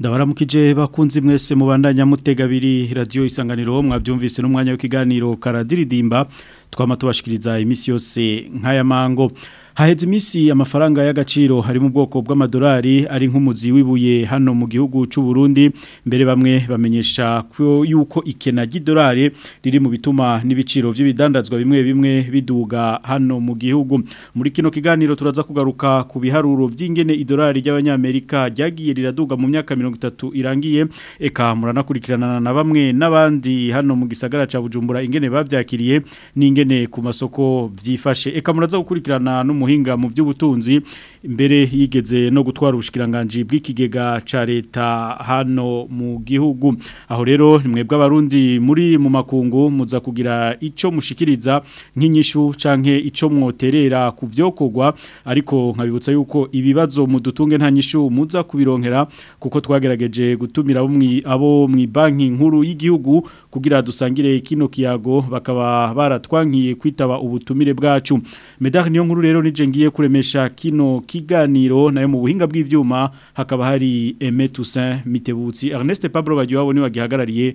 ndabaramukije bakunzi mwese mubandanya mutega abiri radiyo isanganiro mwabyumvise n'umwanya w'ikiganiro karadiridimba twama tubashikiriza iminsi yose nk'aya mango haheze iminsi amafaranga y'agaciro harimo ubwoko bw'amadolari ari nk'umuzi wibuye hano mu gihugu cy'u Burundi mbere bamwe bamenyesha yuko ikena ry'idolari riri mu bituma n'ibiciro by'ibidandazwa bimwe bimwe biduga hano mu gihugu muri kino kiganiro turaza kugaruka ku biharuro by'ingene idolari ry'abanyamerika ryagiye riraduga mu myaka mirongo itatu irangiye eka muranakurikiranana na bamwe n'abandi hano mu gisagara cya bujumbura ingene babyakiriye n'ingene ingene ku masoko byifashe eka muraza gukurikirana n'umuhinga mu by'ubutunzi mbere yigeze no gutwara ubushikiranganje bw'ikigega ca leta hano mu gihugu aho rero nimwebwe abarundi muri mu makungu muza kugira ico mushikiriza nk'inyishu canke ico mwoterera ku byokogwa ariko nkabibutsa yuko ibibazo mudutunge nta nyishu muza kubironkera kuko twagerageje gutumira abo mu banki nkuru y'igihugu kugira dusangire kino kiyago bakaba baratwankiye kwitaba ubutumire bwacu medari niyo nkuru rero nije ngiye kuremesha kino kiganiro nayo mu buhinga bw'ibyuma hakaba hari Aimé Toussaint Mitebutsi Ernest Pablo Bagiwabo ni wagihagarariye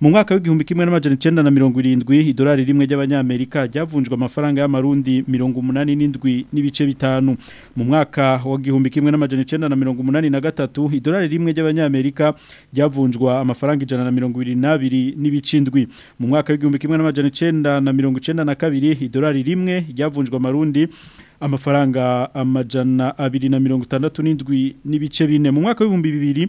mu mwaka w'igihumbi kimwe n'amajana na mirongo irindwi idolari rimwe ry'abanyamerika ryavunjwa amafaranga y'amarundi mirongo umunani n'indwi n'ibice bitanu mu mwaka w'igihumbi kimwe n'amajana na mirongo umunani na gatatu idolari rimwe ry'abanyamerika ryavunjwa amafaranga ijana na mirongo irindwi n'abiri n'ibice indwi mu mwaka w'igihumbi kimwe n'amajana na mirongo icyenda na kabiri kabiri idolari rimwe ryavunjwa amarundi amafaranga amajana abiri na mirongo itandatu n'indwi n'ibice bine mu mwaka w'ibihumbi bibiri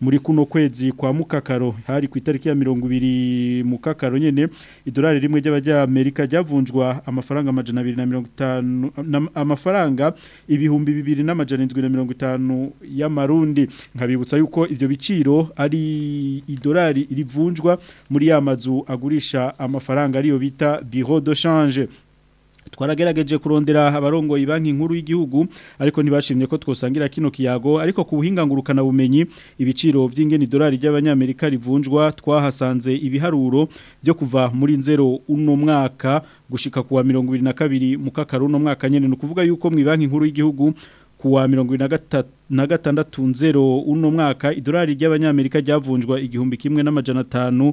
muri kuno kwezi kwa mukakaro hari ku itariki ya mirongo ibiri mukakaro nyine idolari idolari rimwe ry'abanyamerika ryavunjwa amafaranga amajana abiri na mirongo itanu amafaranga ibihumbi bibiri n'amajana indwi na mirongo itanu y'amarundi nkabibutsa yuko ibyo biciro ari idolari rivunjwa muri ya mazu agurisha amafaranga ariyo bita biro de change twaragerageje kurondera abarongoye banki nkuru y'igihugu ariko ntibashimye ko twosangira kino kiyago ariko ku buhinga bumenyi ibiciro by'ingeni dolari ry'abanyamerika rivunjwa twahasanze ibiharuro byo kuva muri nzero uno mwaka gushika kuwa 2022 mu kakaro uno mwaka nyene no kuvuga yuko mu banki nkuru y'igihugu kuwa mirongo na gatandatu nzero uno mwaka idolari ry'abanyamerika ryavunjwa igihumbi kimwe n'amajana atanu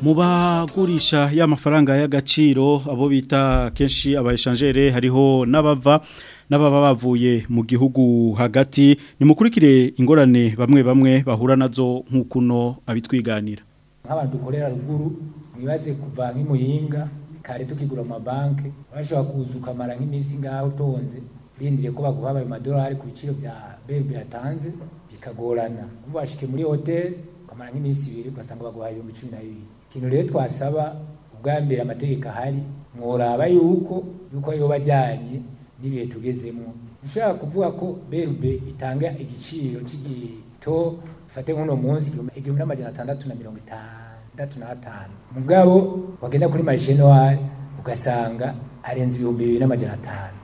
mu bagurisha ya mafaranga y'agaciro abo bita kenshi abayishanjere hariho n'abava n'ababa bavuye mu gihugu hagati nimukurikire ingorane bamwe bamwe bahura nazo nk'ukuno abitwiganira nk'abantu dukorera ruguru mwibaze kuva nk'imuyinga kare tukigura amabanki bashobora kuza ukamara nk'iminsi ngaho utonze urindiriye ko baguha ayo madolari ku biciro bya bebe yatanze bikagorana kubashike muri hotel ukamara nk'iminsi ibiri ugasanga baguha ibihumbi cumi ikintu rero twasaba ubwa mbere amategeko ahari mworaba yuko yuko yoba ajyanye n'ibihe tugezemo ushobora kuvuga ko berube itanga igiciro cy'igito ufate nk'uno munsi igihumbi n'amajana atandatu na mirongo itandatu na n'atanu mugabo wagenda kuri marishe ugasanga arenze ibihumbi bibiri n'amajana atanu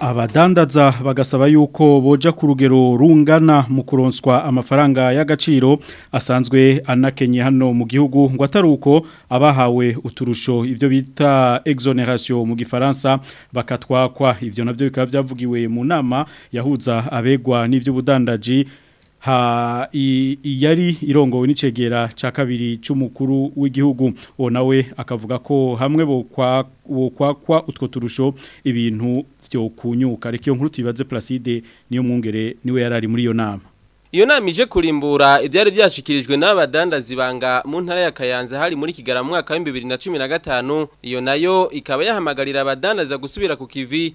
abadandaza bagasaba yuko boja ku rugero rungana mu kuronswa amafaranga y'agaciro asanzwe anakenye hano mu gihugu ngo atari uko abahawe uturusho ibyo bita exoneration mu gifaransa bakatwakwa ibyo nabyo bikaba byavugiwe mu nama yahuza abegwa budandaji ha yari irongowe n'icegera ca kabiri cy’umukuru w'igihugu nawe akavuga ko hamwe bo kwa utwo turusho ibintu byo kunyuka reka iyo nkuru tuyibaze Placide niyo mwungere niwe yarari muri iyo nama iyo nama ije kurimbura ibyari byashikirijwe n'abadandazi banga mu ntara ya Kayanza hari muri kigarama mwaka wa gatanu iyo nayo ikaba yahamagarira abadandaza gusubira ku kivi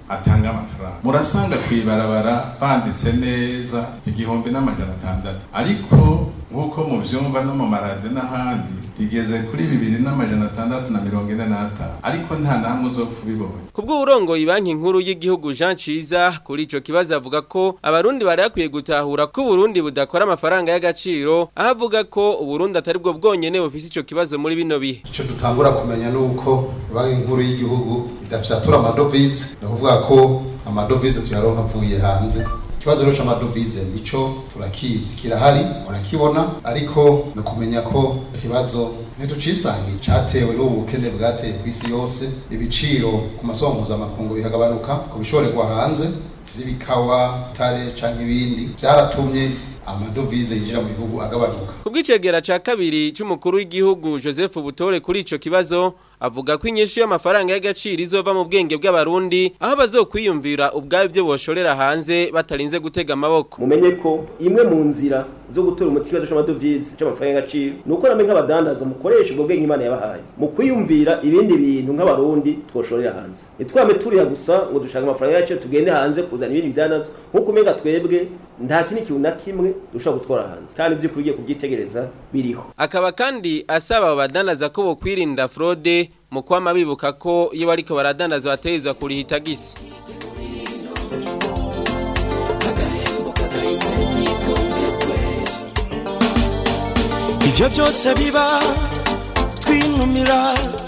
atanga amafaranga murasanga ku ibarabara banditse neza igihumbi n'amajana atandatu ariko nk'uko mubyumva no mu maradiyo n'ahandi bigeze kuri bibiri n'amajana atandatu na mirongo ine n'atanu ariko nta namwe uzopfa ubibonye ku bw'uburongoye banki nkuru y'igihugu jean ciza kuri icyo kibazo avuga ko abarundi bari bakwiye gutahura ko uburundi budakora amafaranga y'agaciro aho avuga ko uburundi atari bwo bwonyine bufite icyo kibazo muri bino bihe icyo dutangura kumenya ni uko banki nkuru y'igihugu idafisatura amadovize ni ukuvuga ko amadovize tuyaronka avuye hanze ikibazo rero cy'amadovize nico turakizi kirahari urakibona ariko no kumenya ko ikibazo ntitucisange cyatewe n'ubukene bwateye ku isi yose ibiciro ku masoko mpuzamakungu bihagabanuka ku bishorerwa hanze z'ibikawa tare cyangwa ibindi byaratumye amadovize yinjira mu bihugu agabanuka ku bw'icegera cya kabiri cy'umukuru w'igihugu joseph butore kuri icyo kibazo avuga ko inyinshi y'amafaranga y'agaciro izova mu bwenge bw'abarundi aho bazokwiyumvira ubwabo ibyo boshorera hanze batarinze gutega amaboko mumenye ko imwe mu nzira zo gutura umuti ikibazo cy'amadovize cy'amafaranga y'agaciro ni uko namwe nk'abadandaza mukoresha ubwo bwenge imana yabahaye mu kwiyumvira ibindi bintu nk'abarundi twoshorera hanze ntitwame turiha gusa ngo dushaka amafaranga yacu tugende hanze kuzana ibindi bidandazwa nk'uko umenga twebwe nta kindi kintu na kimwe dushobora gutwara hanze kandi by'ukuri ugiye kubyitegereza biriho akaba kandi asaba abadandaza ko bo kwirinda fraude mu kwama bibuka ko iyo bariko baradandaza bategerezwa kurihita gisa ibyo byose biba twinumira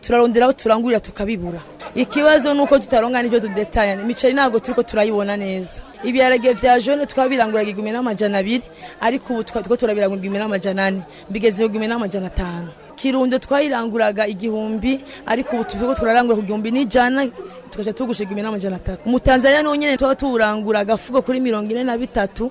turaronderaho turangurira tukabibura ikibazo ni uko tutaronga n'ibyo dudetanya imiceri ntabwo turi ko turayibona neza ibiharage bya jone twabiri birangura igihumbi n'amajana abiri ariko ubu two turabirangura igihumbi n'amajana ane bigeze igihumbi n'amajana atanu kirundo twayiranguraga igihumbi ariko ubu tuvuga turarangura ku gihumbi n'ijana tukajya tugusha igihumbi n'amajana atatu umutanzaniya n'ubu nyine tuba tuwuranguraga fugo kuri mirongo ine na bitatu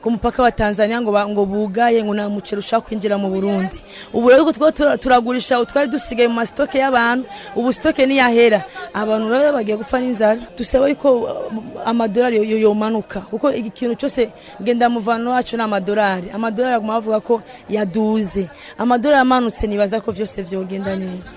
ku mupaka wa tanzania ngo ngo bugaye ngo nta muceri ushaka kwinjira mu burundi ubu rero two turagurisha utwari dusigaye mu masitoke y'abantu ubu sitoke ntiyahera abantu rero bagiye gupfa n'inzara dusaba yuko amadolari yomanuka kuko ikintu cyose ngenda muvano wacu ni amadorari amadolari aguma bavuga ko yaduze amadolari amanutse nibaza ko byose byogenda neza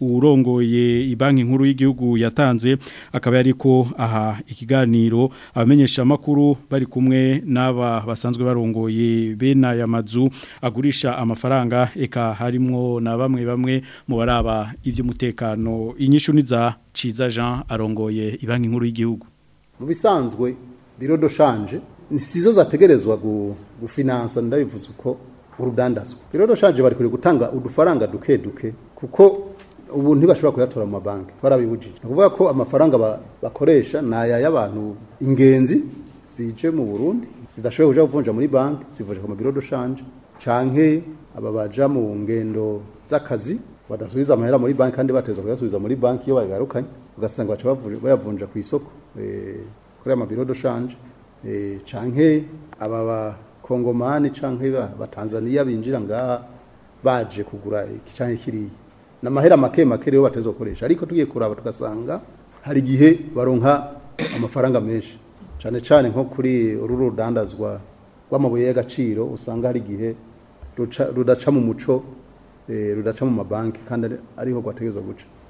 urongoye ibanki nkuru y'igihugu yatanze akaba yari aha ikiganiro abamenyesha amakuru bari kumwe n'aba basanzwe barongoye bene aya mazu agurisha amafaranga eka harimo na bamwe bamwe mu baraba iby'umutekano inyishu niza ciza Jean arongoye ibanki nkuru y'igihugu mu bisanzwe biro doshanje sizo zategerezwa gufinansa ndabivuze uko urudandazwa biro doshanje bari kuri gutanga udufaranga duke duke kuko ubu ntibashobora kuyatora mu mabanki barabibujije ni ko amafaranga bakoresha ni aya y'abantu ingenzi zije mu burundi zidashoboye kujya kuvunja muri banki zivunja ku mabiro doshanje canke aba baja mu ngendo z'akazi badasubiza amahera muri banki kandi bateza kuyasubiza muri banki iyo bagarukanye ugasanga baca bayavunja ku isoko kuri amabiro do shanje e, canke aba bakongomani canke batanzaniya binjira ngaha baje kugura iki canke kiriya namahera make make rero bateze gukoresha ariko tugiye kuraba tugasanga hari igihe baronka amafaranga menshi cyane cyane nko kuri uru rudandazwa rw'amabuye y'agaciro usanga hari igihe rudaca mu muco e, rudaca mu mabanki kandi ariho rwategereza guca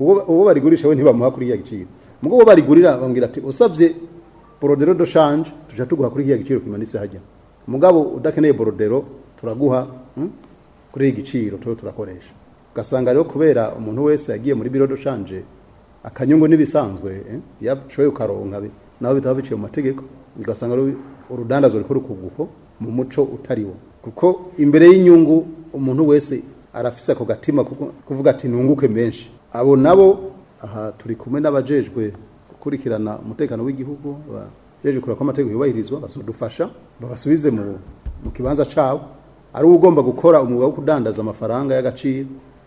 uwo barigurisha we ntibamuha kuri ya giciro mugabo barigurira bambwira ati usabye borodero do shanje tujya tuguha kuri kiriya giciro kimanitse hajya mugabo udakeneye borodero turaguha hmm? kuri iyi giciro tuba turakoresha ugasanga rero kubera umuntu wese yagiye muri biro do shanje akanyungu n'ibisanzwe iyo eh, ushoboye ukaronka nawe bitaba biciye mu mategeko ugasanga urudandazo ruri kuguho mu muco utariwo kuko imbere y'inyungu umuntu wese arafise ako gatima kuvuga ati ntunguke menshi abo nabo aha turi kumwe n'abajejwe abakurikirana umutekano w'igihugu abajeje kureba ko amategeko yubahirizwa bazadufasha babasubize mu kibanza cyabo ari uwo ugomba gukora umwuga wo kudandaza amafaranga y'agaciro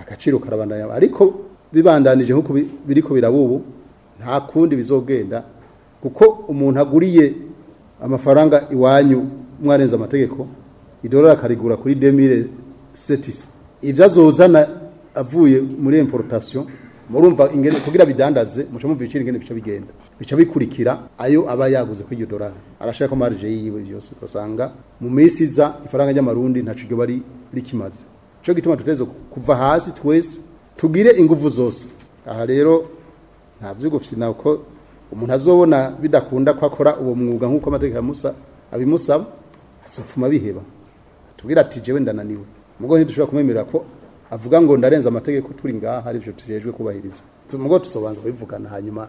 agaciro karabandanya ariko bibandanije nkuko biriko birabubu nta kundi bizogenda kuko umuntu aguriye amafaranga iwanyu mwarenze amategeko idolari akarigura kuri demire setisi ibyo azozana avuye muri importation murumva kugira bidandaze muca mumva ibiciro ingene bica bigenda bica bikurikira ayo aba yaguze kuri iryo arashaka ko marije yiwe yose ugasanga mu minsi iza ifaranga ry'amarundi ntacyo iryo bari rikimaze cyo gituma tuteze kuva hasi twese tugire ingufu zose aha rero nta byugufite nako umuntu azobona bidakunda kwakora uwo mwuga nk'uko amategeko ya musa abimusaba azofuma biheba tubwira ati jewe ndananiwe mugo ntidushobora kumwemerera ko avuga ngo ndarenza amategeko turi ngaha ari byo tujejwe kubahiriza mugo tusobanza kubivugana hanyuma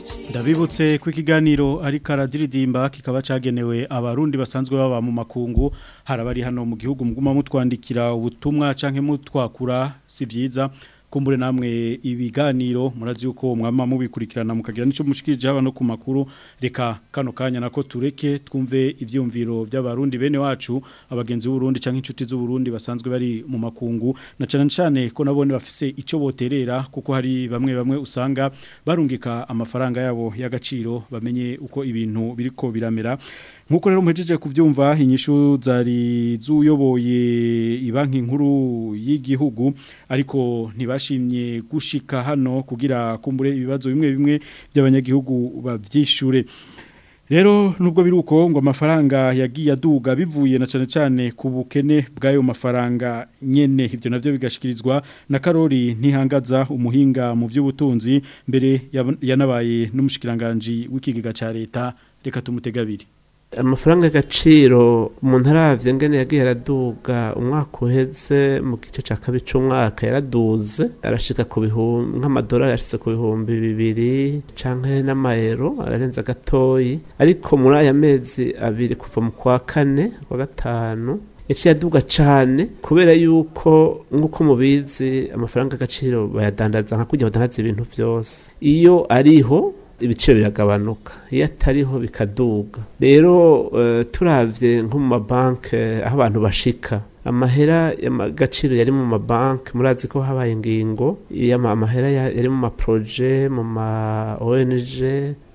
ndabibutse ko ikiganiro ariko aradiridimba kikaba cyagenewe abarundi basanzwe baba mu makungu harabari hano mu gihugu muguma mutwandikira ubutumwa cyangwa mutwakura si byiza kumbure namwe ibiganiro murazi yuko mwama mubikurikirana mukagira nico mushikirije abano ku makuru reka kano kanya nako tureke twumve ivyumviro by'abarundi bene wacu abagenzi b'urundi cyangwa inshuti z'uburundi basanzwe bari mu makungu na cyane cyane ko nabone bafise ico boterera kuko hari bamwe bamwe usanga barungika amafaranga yabo y'agaciro bamenye uko ibintu biriko biramera nkuko rero muhejeje kubyumva inyishu zari zuyoboye ibanki nkuru y'igihugu ariko ntibashimye gushika hano kugira kumbure ibibazo bimwe bimwe by'abanyagihugu babyishure rero nubwo biruko ngo amafaranga yagiye aduga bivuye na cyane cyane ku bukene bw'ayo mafaranga nyene ibyo nabyo bigashikirizwa na karori ntihangaza umuhinga mu by'ubutunzi mbere yanabaye n'umushikiranganji w'ikigega cya leta reka tumutega amafaranga y'agaciro umuntu arabye ngene yagiye araduga umwaka uheze mu gice cya kabiri cy'umwaka yaraduze arashika ku bihumbi nk'amadolari yashyize ku bihumbi bibiri cyangwa n'amayero ararenza gatoyi ariko muri aya mezi abiri kuva mu kwa kane kwa gatanu yaciye yaduga cyane kubera yuko nk'uko mubizi amafaranga y'agaciro bayadandaza nka kujya badandaza ibintu byose iyo ariho ibiciro biragabanuka iyo atariho bikaduga rero eh, turabye nko mu mabanki eh, aho abantu bashika amahera y'agaciro yari mu mabanki murazi ko habaye ingingo amahera yari mu maporoje mu ma ong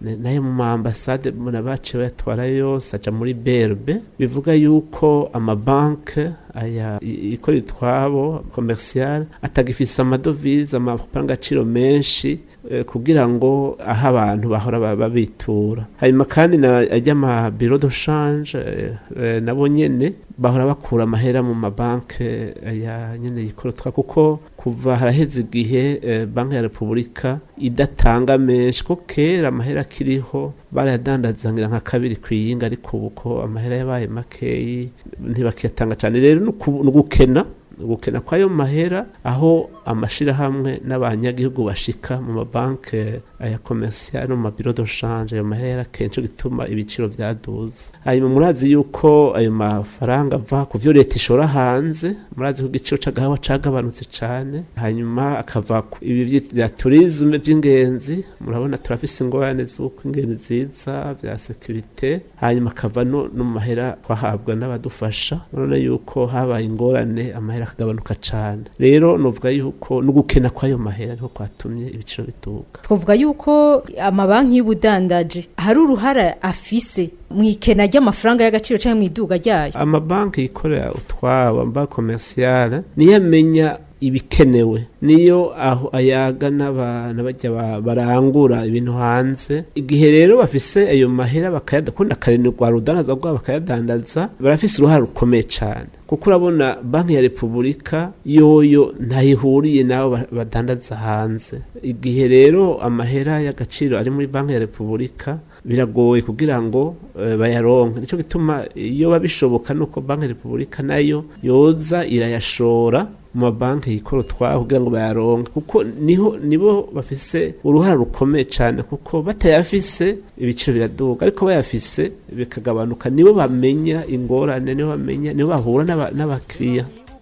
nayo mu maambasade murabaciye bayatwara yose aca muri berbe bivuga yuko amabanki aya ikora itwabo komerisiyare atagifise amadovize amafaranga agaciro menshi eh, kugira ngo aho abantu bahora babitura hanyuma kandi ajya amabiro do shanje eh, eh, nabo nyine bahora bakura amahera mu mabanki aya nyine yikora utwa kuko kuva haraheze igihe eh, banki ya repubulika idatanga menshi ko kera amahera akiriho barayadandazanira nka kabiri ku iyinga ariko ubu ko amahera yabaye makeyi ntibakiyatanga cyane rero ni ugukena gukena kw'ayo mahera aho amashyirahamwe n'abanyagihugu bashika mu mabanki aya komersiyo no mu mabiro doshanje ayo mahera kenshi gituma ibiciro byaduza hanyuma murazi yuko ayo mafaranga ava ku byo leta ishora hanze murazi ko igiciro cy'agahawa cyagabanutse cyane hanyuma akava ku ibi bya turizme by'ingenzi murabona turafise ingorane z'uko ingenzi nziza bya sekirite hanyuma akava no mu mahera twahabwa n'abadufasha urabona yuko habaye ingorane amahera akagabanuka cyane rero nuvuga yuko no gukena kw'ayo mahera niko kwatumye ibiciro bitubuka twavuga yuko amabanki y'ubudandaji hari uruhara afise mu ikena ry'amafaranga y'agaciro cyangwa mu iduga ryayo amabanki yikorera utwabo amba komersiyale niyo amenya ibikenewe niyo aho ayaga n'abantu bajya barangura ibintu hanze igihe rero bafise ayo mahera bakayadakunda karindwi rudandaza rwabo bakayadandaza barafise uruhare rukomeye cyane kuko urabona banki ya repubulika yoyo ntayihuriye n'abo badandaza hanze igihe rero amahera y'agaciro ari muri banki ya repubulika biragoye kugira ngo eh, bayaronke nicyo gituma iyo babishoboka nuko banki repubulika nayo yoza irayashora mu mabanki yikora utwabo kugira ngo bayaronke kuko niho nibo bafise uruhare rukomeye cyane kuko batayafise ibiciro biraduka ariko bayafise bikagabanuka nibo bamenya ingorane nibo bamenya nibo bahura n'abakiriya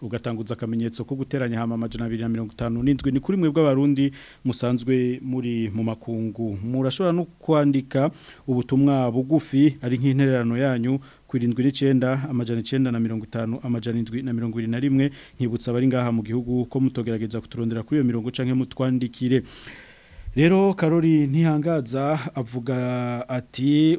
ugatanguza akamenyetso ko guteranya hama amajana 257 ni kuri mwe bw'abarundi musanzwe muri mu makungu murashobora no kwandika ubutumwa bugufi ari nk'intererano yanyu kwirindwi n'icyenda amajana icyenda na mirongo itanu amajana indwi na mirongo irindwi na rimwe nkibutsa abari ngaha mu gihugu ko mutogerageza kuturondera kuri iyo mirongo cyangwa mutwandikire rero karori ntihangaza avuga ati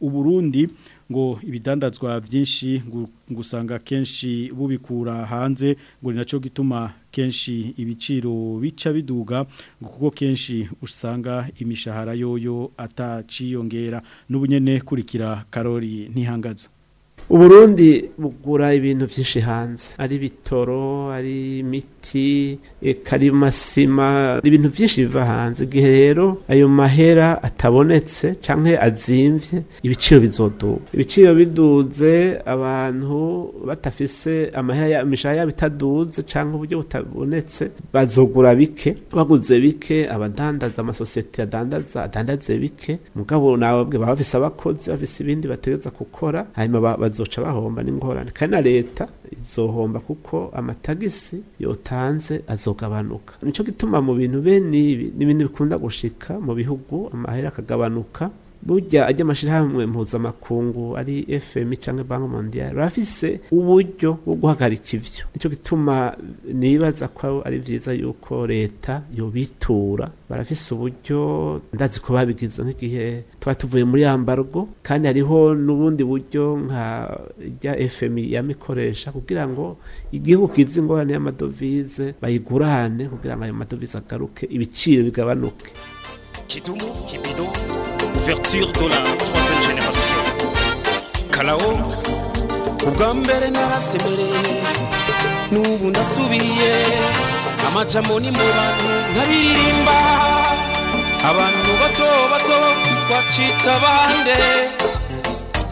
uburundi ngo ibidandazwa byinshi gusanga kenshi bubikura hanze ngo ni nacyo gituma kenshi ibiciro bica biduga kuko kenshi usanga imishahara yoyo ataciyongera n'ubunyene kurikira karori ntihangaza uburundi bugura ibintu byinshi hanze ari bitoro ari imiti karimasima ibintu byinshi biva hanze igihe rero ayo mahera atabonetse cyangwa azimvye ibiciro bizoduka ibiciro biduze abantu batafise amahera imishahara yabo itaduze cyangwa uburyo butabonetse bazogura bike baguze bike abadandaza amasosiyete adandaza adandaze bike mugabo nababwe baba bafise abakozi bafise ibindi bategeza gukora hanyuma bazoca bahomba n'ingorane kandi na leta izohomba kuko amatagisi yotanze azogabanuka nico gituma mu bintu bene ibi n'ibindi bikunda gushika mu bihugu amahera akagabanuka burya ajya amashyirahamwe mpuzamakungu ari fm cyangwa banki mondiale barafise uburyo bwo guhagarika ivyo nicyo gituma nibaza ko ari byiza yuko leta yobitura barafise uburyo ndazi ko babigize nk'igihe tuba tuvuye muri yambargo kandi hariho n'ubundi buryo nka rya fm yamikoresha kugira ngo igihugu kizi ingorane y'amadovize bayigurane kugira ngo ayo madovize agaruke ibiciro bigabanuke kidumu kibido divertir de la troisième génération kalao ubwa mbere narasemereye n'ubu ndasubiye amajambo ni mu bantu nkabiririmba abantu bato bato twacitse abande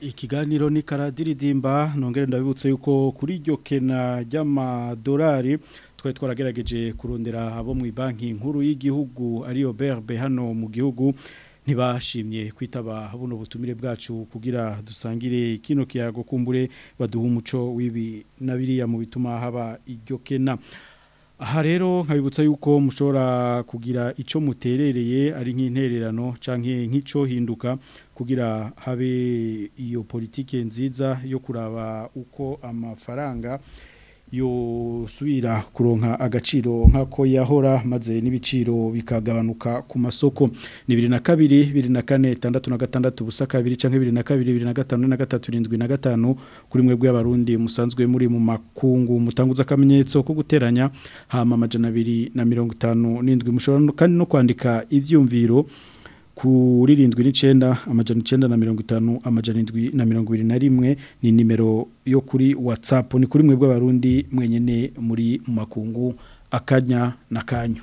ikiganiro ni karadiridimba nongere ndabibutse yuko kuri iryo kena ry'amadolari twari twaragerageje kurondera abo mu banki nkuru y'igihugu ariyo berbe hano mu gihugu ntibashimye kwitaba buno butumire bwacu kugira dusangire kino kiyago kumbure baduha umuco w'ibi na biriya mu bituma haba iryo kena aha rero nkabibutsa yuko mushobora kugira icyo muterereye ari nk'intererano canke nk'icyo hinduka kugira habe iyo politiki nziza yo kuraba uko amafaranga yosubira kuronka agaciro nk'ako yahora maze n'ibiciro bikagabanuka ku masoko ni bibiri na kabiri bibiri na kane itandatu na gatandatu ubusa cyangwa bibiri na kabiri bibiri na gatanu na gatatu irindwi na gatanu kuri mwe bw'abarundi musanzwe muri mu makungu mutanguza akamenyetso ko guteranya hama amajana na mirongo itanu n'indwi mushobora kandi no kwandika ibyumviro kuri irindwi n'icyenda amajana icyenda na mirongo itanu amajana indwi na mirongo irindwi na rimwe ni nimero yo kuri WhatsApp ni kuri mwe bw'abarundi mwenyine muri makungu akanya na kanyu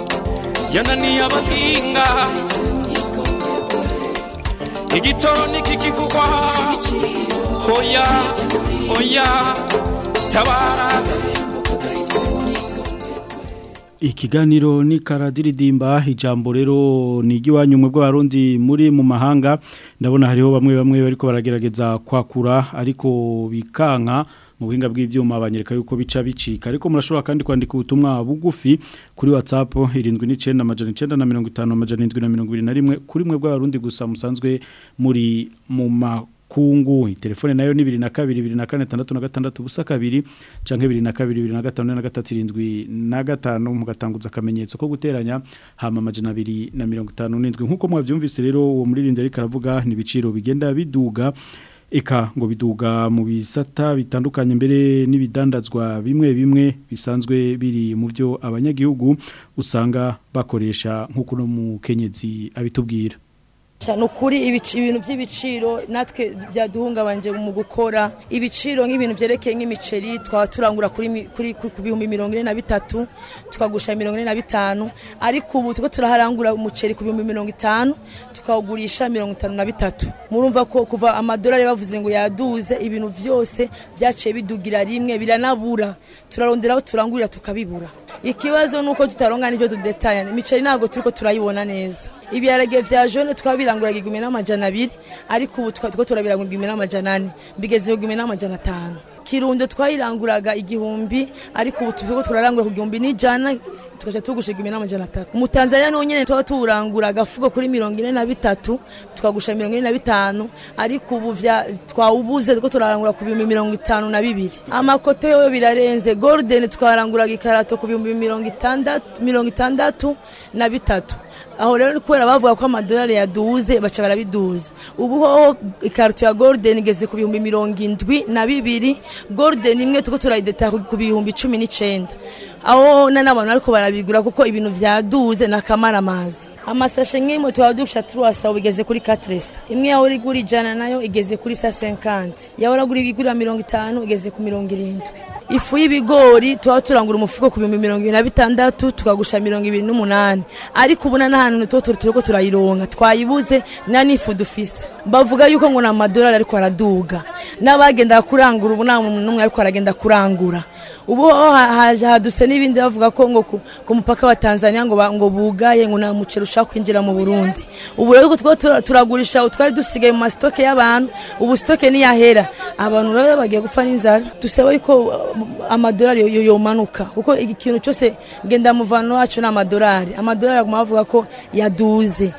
yananiye abahinga igitoro ntikikivugwa hoya hoya tabara ikiganiro ni karadiridimba ijambo rero ni igiwanyu mwe bw'abarundi muri mu mahanga ndabona hariho bamwe bamwe bariko baragerageza kwakura ariko bikanka mu buhinga bw'ibyuma yuko bica bicika ariko murashobora kandi kwandika ubutumwa bugufi kuri WhatsApp 79 amajana 9 na 50 amajana 721 kuri mwe bw'abarundi gusa musanzwe muri mu makungu telefone nayo ni 2224 busa kabiri canke 2225 mugatanguza akamenyetso ko guteranya hama majana 257 nkuko mwavyumvise rero uwo muririmbyi ari karavuga ni biciro bigenda biduga eka ngo biduga mu bisata bitandukanye mbere n'ibidandazwa bimwe bimwe bisanzwe biri mu byo abanyagihugu usanga bakoresha nk'uko no mu kenyezi abitubwira ni ukuri ibintu by'ibiciro natwe byaduhungabanje mu gukora ibiciro nk'ibintu byerekeye nk'imiceri twaba turangura ku bihumbi mirongo ine na bitatu tukagusha mirongo ine na bitanu ariko ubu tuko turaharangura umuceri ku bihumbi mirongo itanu tukawugurisha mirongo itanu na bitatu murumva ko kuva amadolari bavuze ngo yaduze ibintu byose byaciye bidugira rimwe biranabura turaronderaho turangurira tukabibura ikibazo ni uko tutaronga n'ibyo dudetanya imiceri ntabwo turi ko turayibona neza ibiharage vya jone twabiranguraga igihumbi n'amajana abiri ariko ubu two turabirangura igihumbi n'amajana ane bigeze igihumbi n'amajana atanu kirundo twayiranguraga igihumbi ariko ubu tuko turarangura ku gihumbi n'ijana tukaja tugusha igihumbi n'amajana atatu mu tanzania niho tuba tuwuranguraga fuko kuri mirongo ine na bitatu tukagusha mirongo ine na bitanu ariko ubu twawubuze tuko turarangura ku bihumbi mirongo itanu na bibiri amakoto yoyo birarenze golden twaranguraga ikarato ku bihumbi mirongo itandatu na bitatu aho rero kubera bavuga ko amadolari yaduze baca barabiduza ubu hoho ikarito ya golden igeze ku bihumbi mirongo indwi na bibiri golden imwe tuko turayideta ku bihumbi cumi n'icyenda aho na n'abantu ariko barabigura kuko ibintu byaduze na amazi amasashe nk'imwe tuba dusha turasa bigeze kuri katresa imwe yawe urigura ijana nayo igeze kuri sa senkante yawe uragura ibigura mirongo itanu igeze ku mirongo irindwi ifu y'ibigori tuba turangura umufuko ku bihumbi mirongo ibiri na bitandatu tukagusha mirongo ibiri n'umunani ariko ubu n'ahantu tuba turi turayironka twayibuze nta n'ifu dufise bavuga yuko ngo ni amadolari ariko araduga n'abagenda kurangura ubu nta muntu n'umwe ariko aragenda kurangura ubu haje haduse n'ibindi bavuga ko ngo ku mupaka wa tanzania ngo ngo bugaye ngo nta muceri ushaka kwinjira mu burundi ubu rero twe turagurisha utwari dusigaye mu masitoke y'abantu ubu sitoke niyahera abantu rero bagiye gupfa n'inzara dusaba yuko uh, amadolari yomanuka kuko ikintu cyose ngenda muvano wacu ni amadorari amadolari aguma bavuga ko yaduze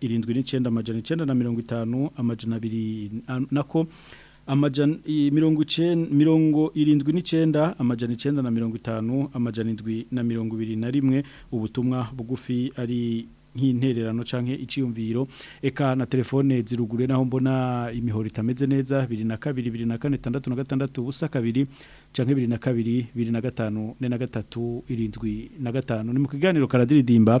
irindwi n'icyenda amajana icyenda na mirongo itanu amajana abiri nako mirongo irindwi n'icyenda amajana icyenda na mirongo itanu amajana indwi na mirongo ibiri na rimwe ubutumwa bugufi ari nk'intererano canke iciyumviro eka na telefone zirugure naho mbona imihoro itameze neza 22 24 ubusa kabiri canke 22 25 43 irindwi na gatanu ni mu kiganiro karadiridimba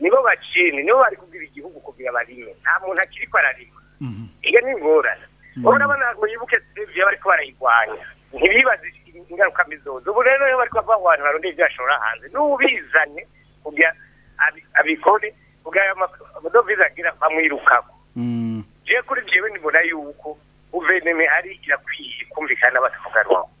nibo bacene nibo bari kugira igihugu kugira barime nta muntu akiri ko ararima mhm. iyo ni ingorane mhm. urabona abana ngo yibuke ibyo bari barayirwanya ntibibaze ingaruka mbizoza ubu rero iyo bari kuva abantu barondeye ibyo bashora hanze n'ubizanye kugira abikore kugira amadovize agira bamwirukako mhm. jewe kuri jewe nibona yuko guverinoma ari irakwiye kumvikana batavuga rumwe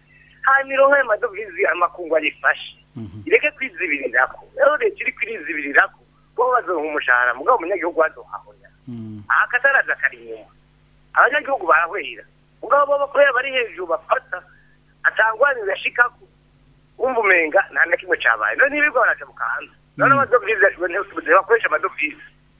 hanyuma ironka y'amadovize amakungu ayifashe ireke kwizibirirako rero leta iri kwizibirirako bo umushahara mugabo umunyagihugu baduhahoya mm. aha akadaraza kari inyuma abanyagihugu barahurira mugabo bo bakorera bari hejuru bafata atangwanya ugashikako wumva umenga nta na kimwe cyabaye none ibigo baracabuka hanze mm. none amadovize bakoresha amadovize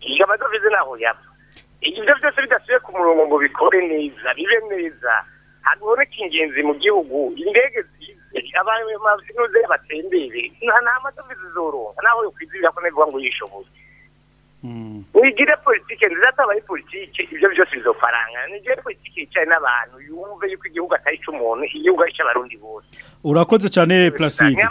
ega amadovize naho yava ibyo byose bidasubiye ku murongo ngo bikore neza bibe neza ntabwo woroshya ingenzi mu gihugu indege abazinuze batembere nta madovize zoronka naho yokwizibira ko nabivuga ngo yishoboye hmm. wigire politike nziza ataba ari ibyo byose bizofaranga nigire politike yicaye n'abantu yumve yuko igihugu atari icy'umuntu igihugu ari icy'abarundi bose urakoze cyane placide hmm?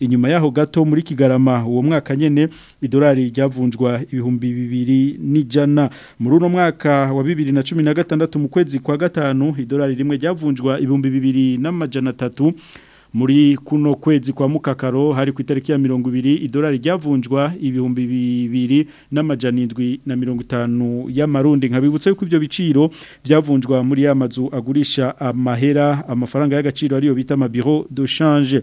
inyuma yaho gato muri kigarama uwo mwaka nyene idolari ryavunjwa ibihumbi bibiri n'ijana muri uno mwaka wa bibiri na cumi na gatandatu mu kwezi kwa gatanu idolari rimwe ryavunjwa ibihumbi bibiri n'amajana atatu muri kuno kwezi kwa mukakaro hari ku itariki ya mirongo ibiri idolari ryavunjwa ibihumbi bibiri n'amajana indwi na mirongo itanu y'amarundi nkabibutsa yuko ibyo biciro byavunjwa muri ya agurisha amahera amafaranga y'agaciro ariyo bita amabiro de change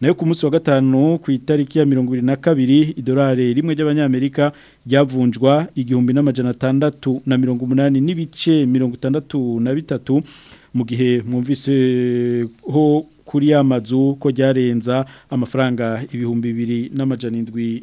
nayo ku munsi wa gatanu ku itariki ya mirongo na kabiri idolari rimwe ry'abanyamerika ryavunjwa igihumbi n'amajana atandatu na mirongo umunani n'ibice mirongo itandatu na bitatu mu gihe mwumvise ho kuri amazu ko ryarenza amafaranga ibihumbi bibiri n'amajana indwi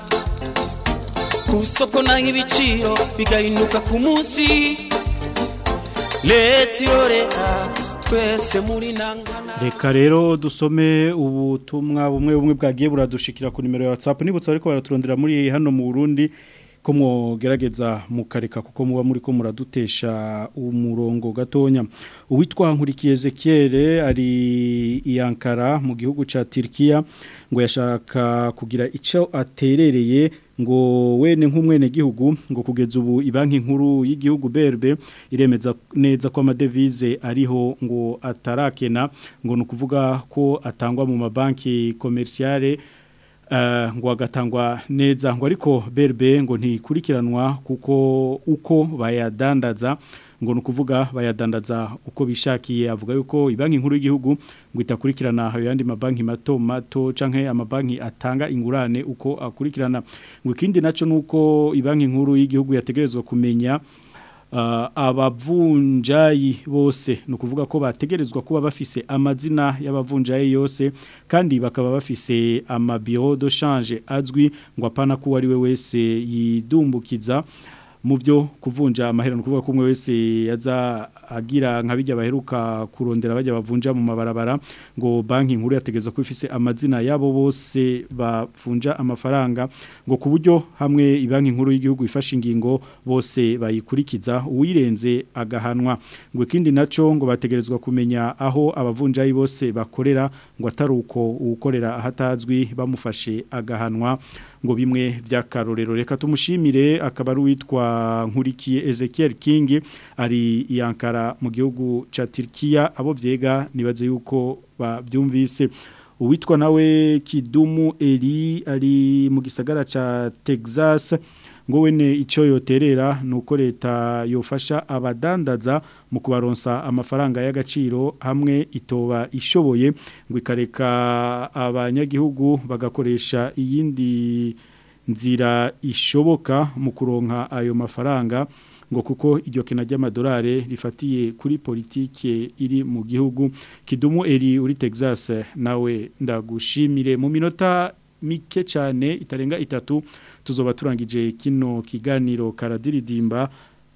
ku isoko naho ibiciro bigahinduka ku munsi leta iyo leta twese muri nangana reka rero dusome ubutumwa bumwe bumwe bwagiye buradushikira ku nimero ya watsapu nibutse ariko baraturondera muri hano mu burundi ko mwogerageza mukareka kuko muba muri ko muradutesha umurongo gatonya uwitwa nkurikiye zekiyere ari iyankara mu gihugu cya tirikiya ngo yashaka kugira icyo aterereye ngo wene nk'umwene gihugu ngo kugeza ubu banki nkuru y'igihugu berbe iremeza neza ko amadevize ariho ngo atarakena ngo ni ukuvuga ko atangwa mu mabanki komerisiyare Eh, ngo agatangwa neza ngo ariko berbe ngo ntikurikiranwa kuko uko bayadandaza ngo ni ukuvuga bayadandaza uko bishakiye avuga yuko banki nkuru y'igihugu ngo itakurikirana ayo yandi mabanki mato mato cyangwa amabanki atanga ingurane uko akurikirana ngo ikindi nacyo ni uko banki nkuru y'igihugu yategerezwa kumenya Ah, abavunjayi bose ni ukuvuga ko bategerezwa kuba bafise amazina y'abavunjayi yose kandi bakaba bafise amabiro do shanje azwi ngo apana ko ari we wese yidumbukiza mu byo kuvunja amahera ni ukuvuga ko umwe wese yaza agira nka bijya baheruka kurondera bajya bavunja mu mabarabara ngo banki nkuru yategeza ko ifise amazina yabo bose bavunja amafaranga ngo ku buryo hamwe banki nkuru y'igihugu ifashe ingingo bose bayikurikiza uwirenze agahanwa ngo ikindi nacyo ngo bategerezwa kumenya aho abavunjayi bose bakorera ngo atari uko ukorera ahatazwi bamufashe agahanwa ngo bimwe by'akarorero reka tumushimire akaba ari uwitwa nkurikiye Ezekiel King ari iyankara mu gihugu cya Turkiya abo vyega nibaze yuko babyumvise uwitwa nawe Kidumu Eli ari mu gisagara cya Texas ngo wene icyo yoterera nuko leta yofasha abadandaza mu kubaronsa amafaranga y'agaciro hamwe itoba ishoboye ngo ikareka abanyagihugu bagakoresha iyindi nzira ishoboka mu kuronka ayo mafaranga ngo kuko iryo kena ry'amadolari rifatiye kuri politiki iri mu gihugu kidumu eri uri Texas nawe ndagushimire mu minota mike cyane itarenga itatu tuzoba turangije kino kiganiro karadiridimba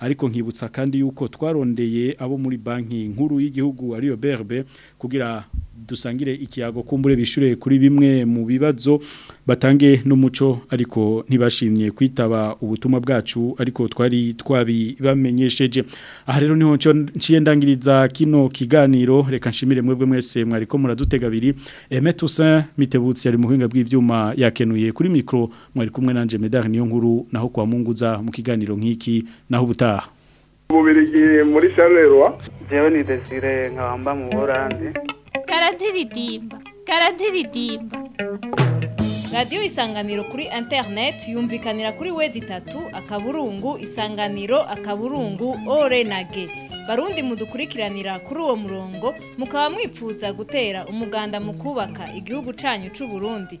ariko nkibutsa kandi yuko twarondeye abo muri banki nkuru y'igihugu ariyo berbe kugira dusangire ikiyago kumbure bishyure kuri bimwe mu bibazo batange n'umuco ariko ntibashimye kwitaba ubutumwa bwacu ariko twari twabibamenyesheje aha rero niho nshiye ndangiriza kino kiganiro reka nshimire mwebwe mwese mwariko muradutega abiri Aime Toussaint ari muhinga bw'ivyuma yakenuye kuri micro mwari kumwe nanje Medar niyo nkuru naho kwa Munguza mu kiganiro nkiki naho ubutaha umubiri muri sharerwa njyewe ni desire nkaba mu burande karadiridimba karadiridimba radiyo isanganiro kuri interineti yumvikanira kuri wezi itatu akaburungu isanganiro akaburungu ore na barundi mudukurikiranira kuri uwo murongo mukaba mwipfuza gutera umuganda mu kubaka igihugu cyanyu cy'u Burundi